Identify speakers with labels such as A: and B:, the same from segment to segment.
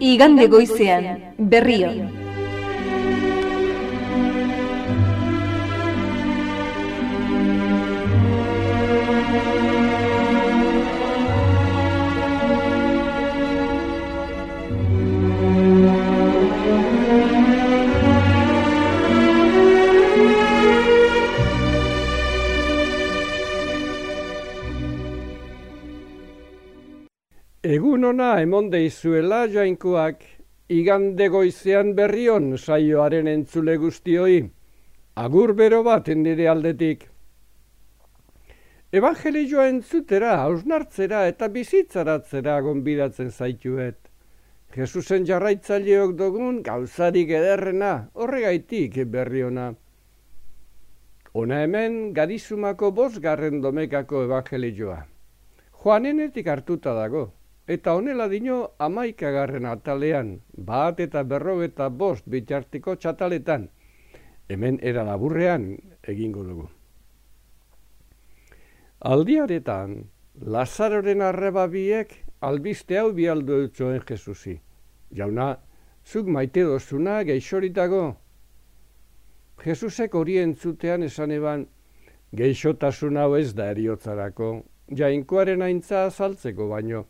A: igande goizean berrion.
B: Egun ona emonde izuela jainkoak, igande goizean berrion saioaren entzule guztioi, agur bero bat endire aldetik. Evangelioa entzutera, hausnartzera eta bizitzaratzera gonbidatzen zaituet. Jesusen jarraitzaileok dugun gauzarik ederrena, horregaitik berriona. Ona hemen garizumako bosgarren domekako evangelioa. Joanenetik hartuta dago, Eta honela dino amaikagarren atalean, bat eta berro eta bost bitartiko txataletan, hemen era laburrean egingo dugu. Aldiaretan, Lazaroren arreba biek albiste hau bialdu dutzoen Jesusi. Jauna, zuk maite dozuna geixoritago. Jesusek hori entzutean esan eban, geixotasun hau ez da eriotzarako, jainkoaren aintza azaltzeko baino,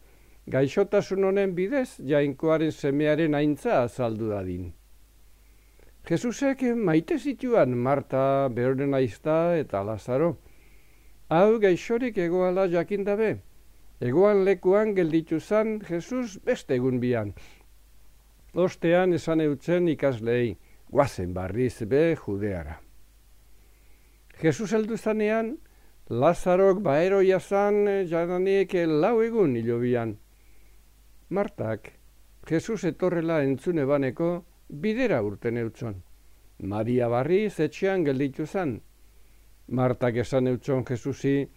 B: gaixotasun honen bidez jainkoaren semearen aintza azaldu dadin. Jesusek maite zituan Marta, Beroren aizta eta Lazaro. Hau gaixorik egoala jakindabe. Egoan lekuan gelditu zan Jesus beste egun bian. Ostean esan eutzen ikaslei, guazen barriz be judeara. Jesus heldu zanean, Lazarok baeroia zan jadanik lau egun hilobian. Martak, Jesus etorrela entzune baneko bidera urten eutzon. Maria barri zetxean gelditu zan. Martak esan eutzon Jesusi,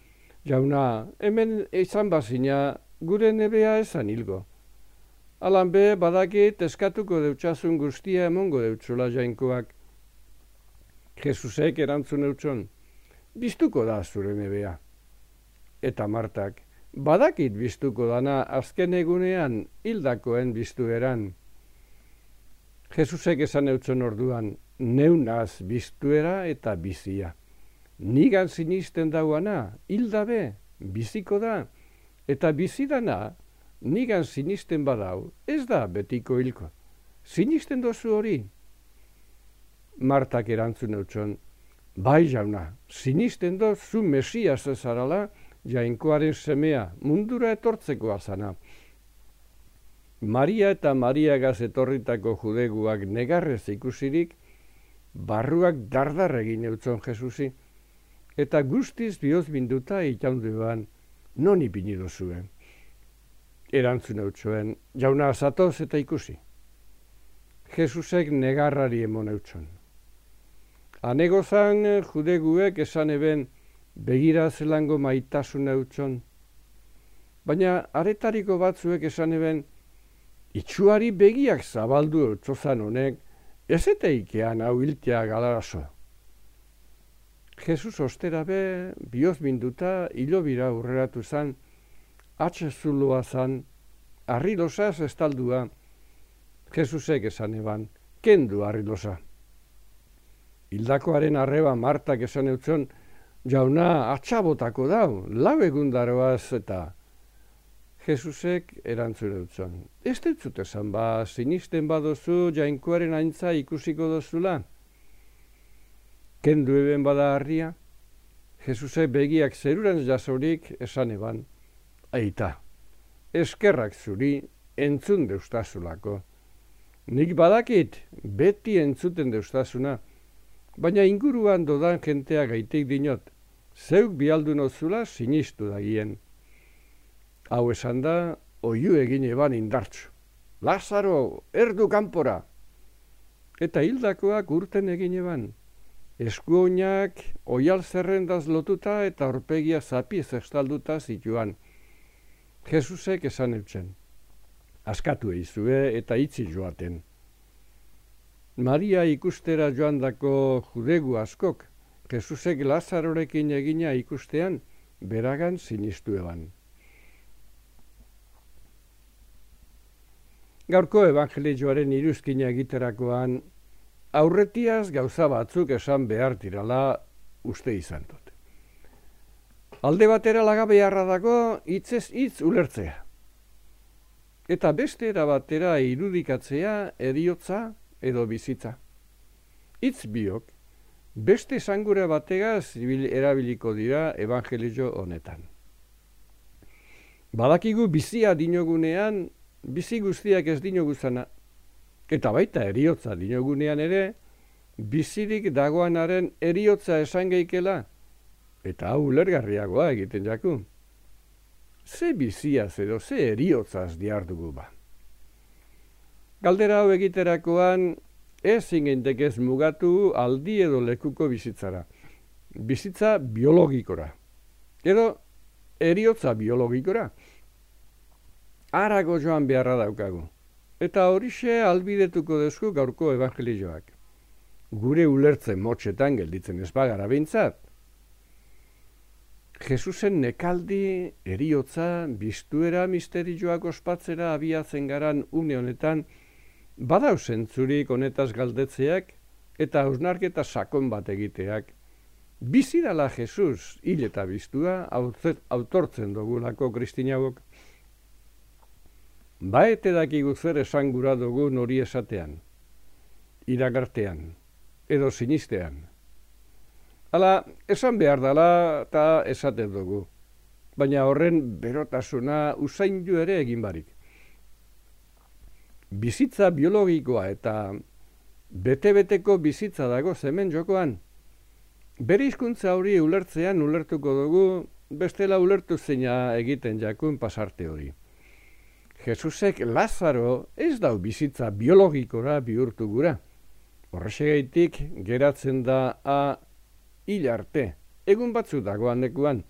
B: jauna, hemen izan bazina gure nebea esan hilgo. Alan be, badakit eskatuko deutsasun guztia emongo deutzula jainkoak. Jesusek erantzun eutzon, biztuko da zure nebea. Eta Martak, badakit biztuko dana azken egunean hildakoen biztu eran. Jesusek esan eutzen orduan, neunaz biztuera eta bizia. Nigan sinisten dauana, hildabe, biziko da, eta bizidana, nigan sinisten badau, ez da betiko hilko. Sinisten dozu hori? Martak erantzun eutzen, bai jauna, sinisten dozu mesias ezarala, jainkoaren semea mundura etortzeko azana. Maria eta Maria gaz etorritako judeguak negarrez ikusirik, barruak dardar egin eutzon Jesusi, eta guztiz bioz binduta itaunduan non ipinido zuen. Erantzun eutzuen, jauna azatoz eta ikusi. Jesusek negarrari emon eutzon. Anegozan judeguek esan eben, begira zelango maitasun eutxon. Baina aretariko batzuek esan eben, itxuari begiak zabaldu eutzozan honek, ez eta ikean hau iltea galarazo. Jesus ostera be, bioz binduta, hilo bira urreratu zan, atxe zulua zan, arri estaldua, Jesusek esan eban, kendu arri losa. Hildakoaren arreba martak esan eutzon, jauna atxabotako dau, lau egundaroaz eta Jesusek erantzure dutzen. Ez dutzut esan ba, sinisten badozu jainkoaren aintza ikusiko dozula. Kendu eben bada harria, Jesusek begiak zeruran jasorik esan eban. Aita, eskerrak zuri entzun deustazulako. Nik badakit beti entzuten deustazuna, baina inguruan dodan jentea gaitik dinot, zeuk bialdu nozula sinistu dagien. Hau esan da, oiu egin eban indartzu. Lazaro, erdu kanpora! Eta hildakoak urten egin eban. Eskuoinak oial zerrendaz lotuta eta orpegia zapiez estalduta zituan. Jesusek esan eutzen. Askatu eizue eta itzi joaten. Maria ikustera joan dako judegu askok, Jesusek Lazarorekin egina ikustean, beragan sinistu eban. Gaurko evangelioaren iruzkina egiterakoan aurretiaz gauza batzuk esan behar dirala uste izan dut. Alde batera laga beharra dago hitzez hitz ulertzea. Eta beste era batera irudikatzea eriotza edo bizitza. Hitz biok beste sangura bategaz erabiliko dira evangelio honetan. Badakigu bizia dinogunean, bizi guztiak ez dinoguzana, eta baita eriotza dinogunean ere, bizirik dagoanaren eriotza esan geikela, eta hau lergarriagoa egiten jaku. Ze biziaz edo ze eriotzaz diardugu ba. Galdera hau egiterakoan, ez ez mugatu aldi edo lekuko bizitzara. Bizitza biologikora. Edo eriotza biologikora. Arago joan beharra daukagu. Eta horixe albidetuko dezku gaurko evangelioak. Gure ulertzen motxetan gelditzen ez bagara bintzat. Jesusen nekaldi, eriotza, biztuera misterioak ospatzera abiatzen garan une honetan, Badau zentzurik honetaz galdetzeak eta hausnarketa sakon bat egiteak. Bizidala Jesus hil eta biztua autortzen dugulako kristinagok. Baete dakigu zer esan gura dugu nori esatean, iragartean, edo sinistean. Hala, esan behar dela eta esaten dugu, baina horren berotasuna usain ere egin barik bizitza biologikoa eta bete-beteko bizitza dago zemen jokoan. Bere hizkuntza hori ulertzean ulertuko dugu bestela ulertu zeina egiten jakun pasarte hori. Jesusek Lazaro ez dau bizitza biologikora bihurtu gura. Horrexegaitik geratzen da a hil arte, egun batzu dagoan nekuan.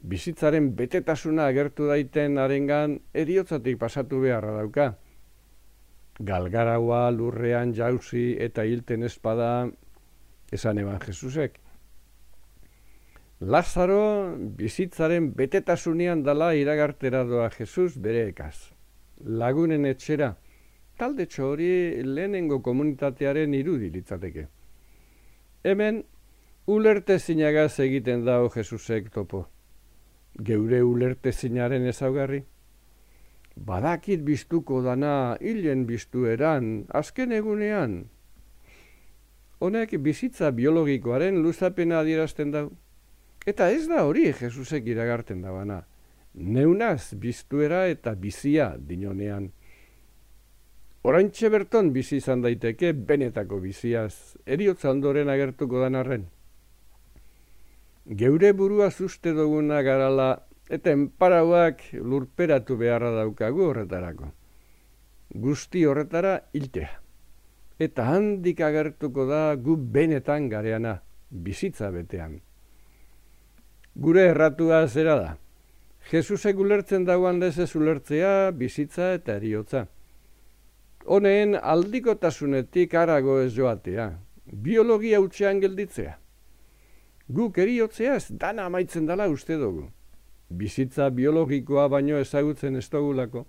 B: Bizitzaren betetasuna agertu daiten arengan eriotzatik pasatu beharra dauka galgaraua lurrean jauzi eta hilten espada esan eban Jesusek. Lazaro bizitzaren betetasunean dala iragartera doa Jesus bere ekaz. Lagunen etxera, talde hori lehenengo komunitatearen irudi litzateke. Hemen, ulerte zinagaz egiten dao Jesusek topo. Geure ulerte zinaren ezaugarri badakit biztuko dana hilen biztueran, azken egunean. Honek bizitza biologikoaren luzapena adierazten dau. Eta ez da hori Jesusek iragarten dabana. Neunaz biztuera eta bizia dinonean. Oraintxe berton bizi izan daiteke benetako biziaz, eriotza ondoren agertuko danarren. Geure burua zuzte duguna garala eta enparauak lurperatu beharra daukagu horretarako. Guzti horretara iltea. Eta handik agertuko da gu benetan gareana, bizitza betean. Gure erratua zera da. Jesusek ulertzen dauan lezez ulertzea, bizitza eta eriotza. Honeen aldikotasunetik arago ez joatea, biologia utxean gelditzea. Guk eriotzea ez dana amaitzen dala uste dugu bizitza biologikoa baino ezagutzen ez dugulako.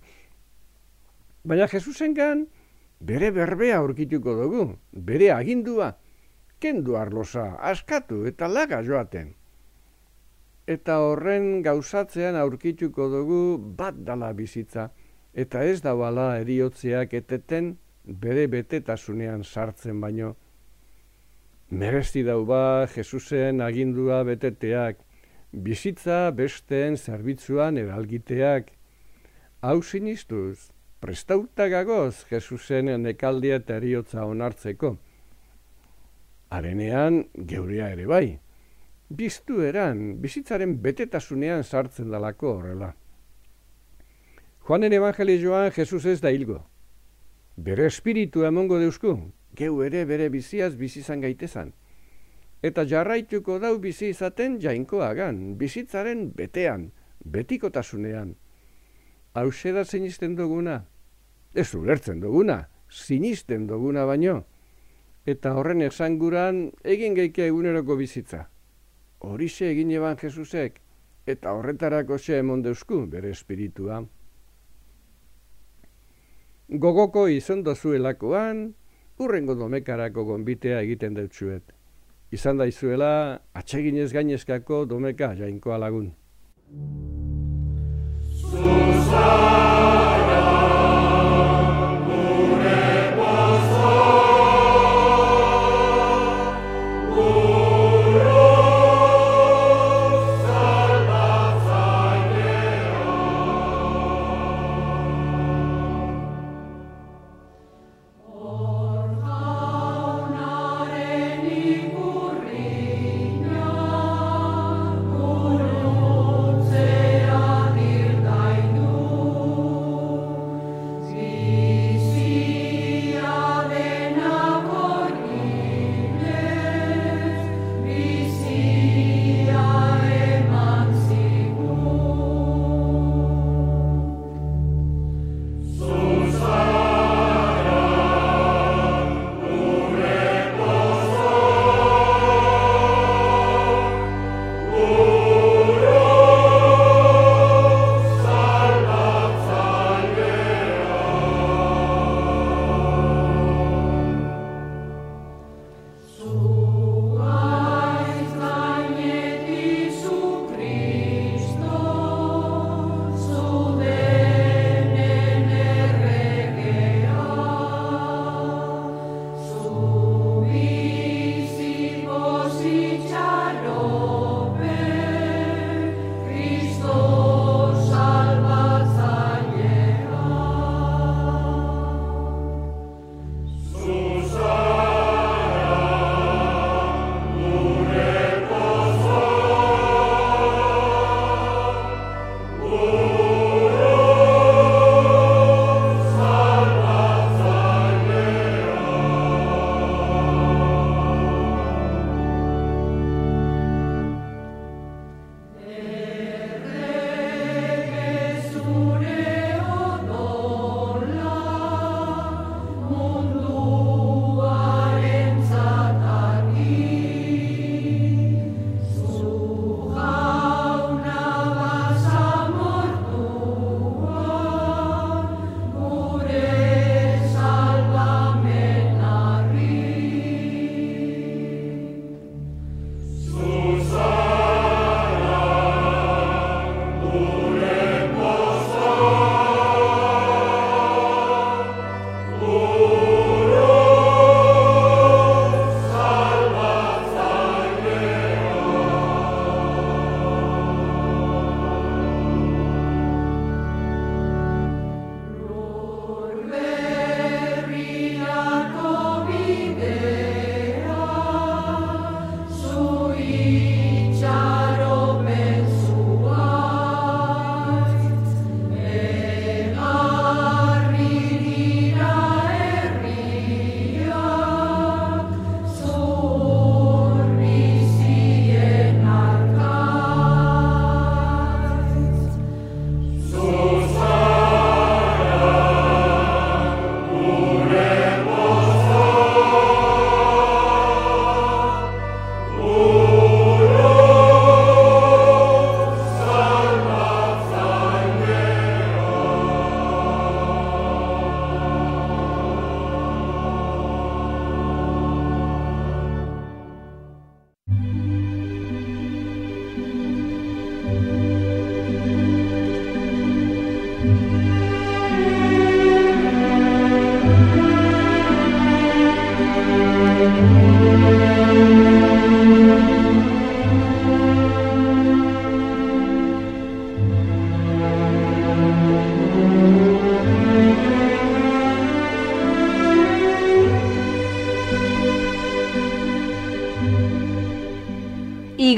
B: Baina Jesusen gan, bere berbea aurkituko dugu, bere agindua, kendu arlosa, askatu eta laga joaten. Eta horren gauzatzean aurkituko dugu bat dala bizitza, eta ez da bala eriotzeak eteten bere betetasunean sartzen baino. Merezti dau ba Jesusen agindua beteteak, bizitza besteen zerbitzuan eralgiteak. Hau sinistuz, prestauta gagoz Jesusen nekaldia eta eriotza onartzeko. Arenean geurea ere bai. Biztu eran, bizitzaren betetasunean sartzen dalako horrela. Juanen evangelioan Jesus ez da hilgo. Bere espiritu emongo deusku, geu ere bere biziaz bizizan gaitezan eta jarraituko dau bizi izaten jainkoagan, bizitzaren betean, betikotasunean. Hau da sinisten duguna? Ez ulertzen duguna, sinisten duguna baino. Eta horren esanguran egin geike eguneroko bizitza. Horixe egin eban Jesusek, eta horretarako xe emon deusku bere espiritua. gogoko izan dozuelakoan, urrengo domekarako gonbitea egiten dutxuet. Izan da izuela, atseginez gainezkako domeka jainkoa lagun.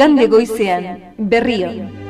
A: Igande goizean berrio